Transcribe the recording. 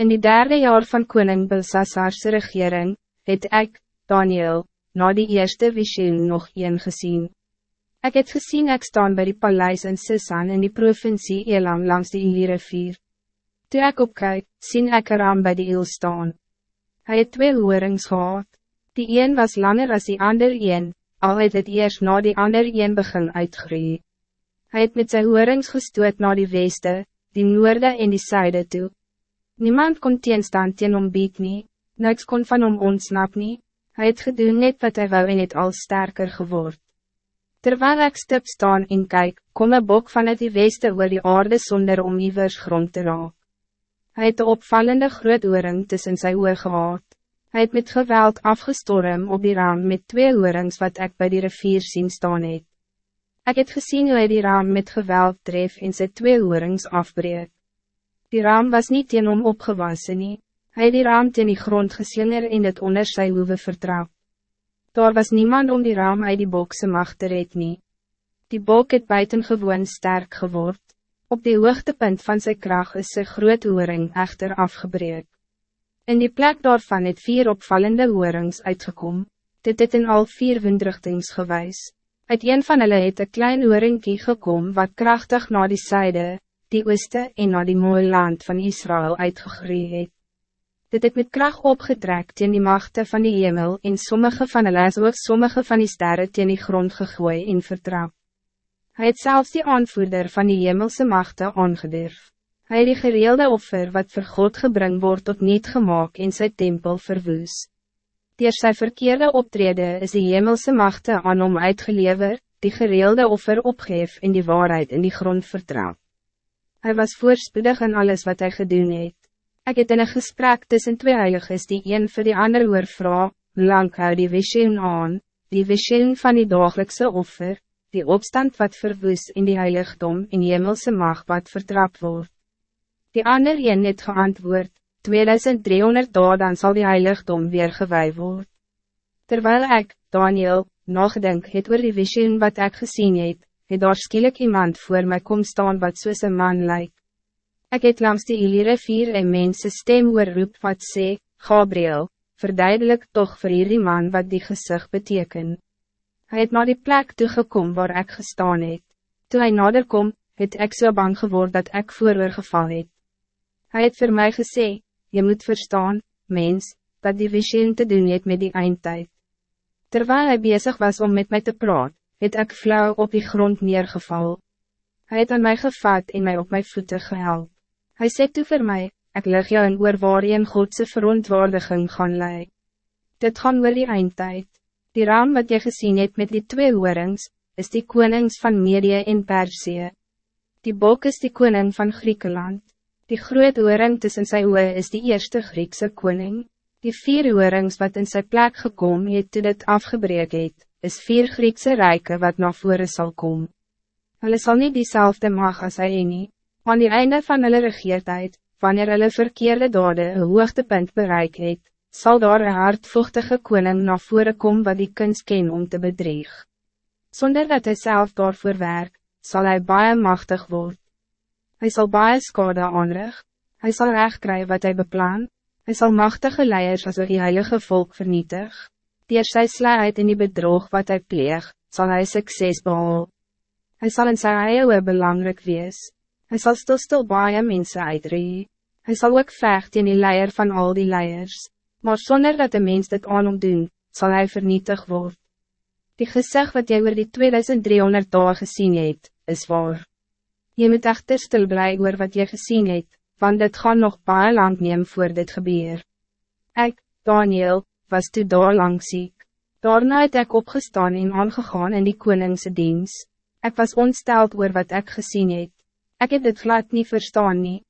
In die derde jaar van koning Belsassarse regering, het ik, Daniel, na die eerste visioen nog een gezien. Ik het gezien ik staan bij die paleis in Sisan in die provincie Elam langs die Ili rivier. Toe ek opkyk, sien ek aan by die eel staan. Hy het twee hoorings gehad. Die een was langer als die ander een, al het het eerst na die ander een begin uitgroeien. Hij het met zijn hoorings gestoot naar die weste, die noorde en die zuide toe. Niemand kon teenstand teen hom bied nie, niks kon van hom ontsnap nie, hy het gedoen net wat hij wou en het al sterker geword. Terwijl ik stip staan en kijk, kom een bok van het die weste oor die aarde zonder om ivers grond te raak. Hij het de opvallende groot oring tussen sy oor gehad. Hy het met geweld afgestorm op die raam met twee oorings wat ik bij die rivier zien staan het. Ik het gezien hoe hy die raam met geweld tref en sy twee oorings afbreek. Die raam was niet teen hom opgewassen nie. Hy het die raam teen die grond geslinger en het onder sy hoeve vertrouw. Daar was niemand om die raam uit die bokse macht te red nie. Die bok het buitengewoon sterk geword. Op die hoogtepunt van zijn kracht is sy groot oring echter afgebreek. In die plek daarvan het vier opvallende oorings uitgekom. Dit het in al vier windrichtings gewys. Uit een van hulle het een klein ooringkie gekom wat krachtig naar die zijde, die ooste en na die mooie land van Israël uitgegroeid het. Dit het met kracht opgetrekt in die machten van die hemel en sommige van hulle is ook sommige van die sterren teen die grond gegooi en vertrap. Hij het zelfs die aanvoerder van die hemelse machten aangedurf. Hij het die gereelde offer wat vir God gebring wordt tot niet gemaakt in zijn tempel verwoes. Door sy verkeerde optrede is die hemelse machten aan hom uitgelever, die gereelde offer opgeef en die waarheid in die grond vertrouw. Hij was voorspoedig in alles wat hij gedoen het. Ik het in een gesprek tussen twee heiliges die een voor die ander oor vraag, lang hou die visioen aan, die visioen van die dagelijkse offer, die opstand wat verwoes in die heiligdom in hemelse mag wat vertrap wordt. Die ander een het geantwoord, 2300 dagen dan zal die heiligdom weer gewij worden. Terwijl ik, Daniel, nagedink het oor die visioen wat ik gezien het, het daar skielik iemand voor mij kom staan wat soos een man lyk. Ek het langs die Iliere vier en mense stem roep wat sê, Gabriel, verduidelik toch vir hierdie man wat die gezicht beteken. Hij het naar die plek toegekom waar ik gestaan het. Toen hij nader kom, het ek so bang geword dat ik vooroor geval het. Hij het voor mij gesê, je moet verstaan, mens, dat die visioen te doen het met die eindtijd. Terwijl hij bezig was om met mij te praten, het ek flauw op die grond neergeval. Hij het aan mij gevat en mij op mijn voeten gehelp. Hij sê toe vir my, ek lig jou in oor waar een Godse verontwaardiging gaan lei. Dit gaan oor die eindtijd. Die raam wat jy gezien het met die twee oorings, is die konings van Medië en Persie. Die bok is die koning van Griekenland. Die groot oring tussen sy oor is die eerste Griekse koning. Die vier oorings wat in zijn plek gekomen het toe dit afgebreek het, is vier Griekse rijken wat naar voren zal komen. Hulle sal nie diezelfde mag as hy nie, aan die einde van hulle regeertijd, wanneer hulle verkeerde dade een hoogtepunt bereik het, sal daar een hartvochtige koning naar voren komen wat die kunst ken om te bedreig. Zonder dat hij zelf daarvoor werk, zal hij baie machtig worden. Hij zal baie skade aanrig, hij zal recht krijgen wat hij beplan, hij zal machtige leiers als die heilige volk vernietig. Dier sy sluit in die bedrog wat hij pleeg, zal hij succes behaal. Hij zal in sy eie belangrijk wees. Hij zal stil stil baie mense uitree. Hij zal ook vecht in die leier van al die leiers. Maar zonder dat de mens dit aan hom doen, zal hij vernietig worden. Die gezegd wat jy oor die 2300 dagen gezien het, is waar. Je moet echter stil blij oor wat je gezien het, want dit gaan nog baie lang neem voor dit gebeur. Ik, Daniel, was toe daar lang ziek. Daarna het ek opgestaan en aangegaan in die koningse diens. Ik was ontsteld oor wat ik gezien het. Ik heb dit glad niet verstaan nie.